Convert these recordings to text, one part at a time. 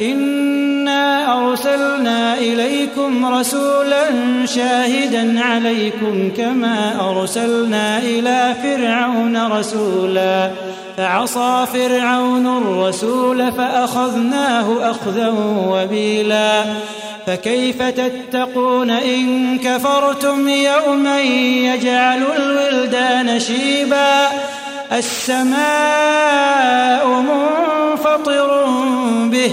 انا ارسلنا اليكم رسولا شاهدا عليكم كما ارسلنا إلى فرعون رسولا فعصى فرعون الرسول فاخذناه اخذا وبيلا فكيف تتقون إن كفرتم يوما يجعل الولدان شيبا السماء منفطر به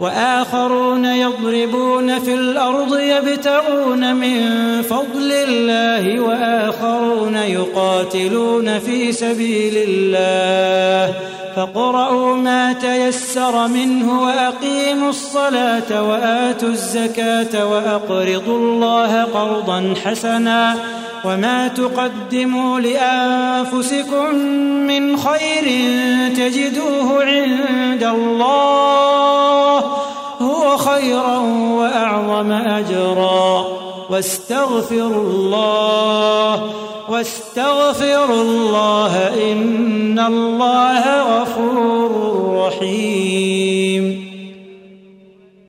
وآخرون يضربون في الأرض يبتغون من فضل الله وآخرون يقاتلون في سبيل الله. فاقرؤوا ما تيسر منه وأقيموا الصلاة وآتوا الزكاة وأقرضوا الله قرضا حسنا. وما تقدموا لأنفسكم من خير تجدوه عند الله. خيرا وأعظم أجرا. واستغفروا الله واستغفروا الله إن الله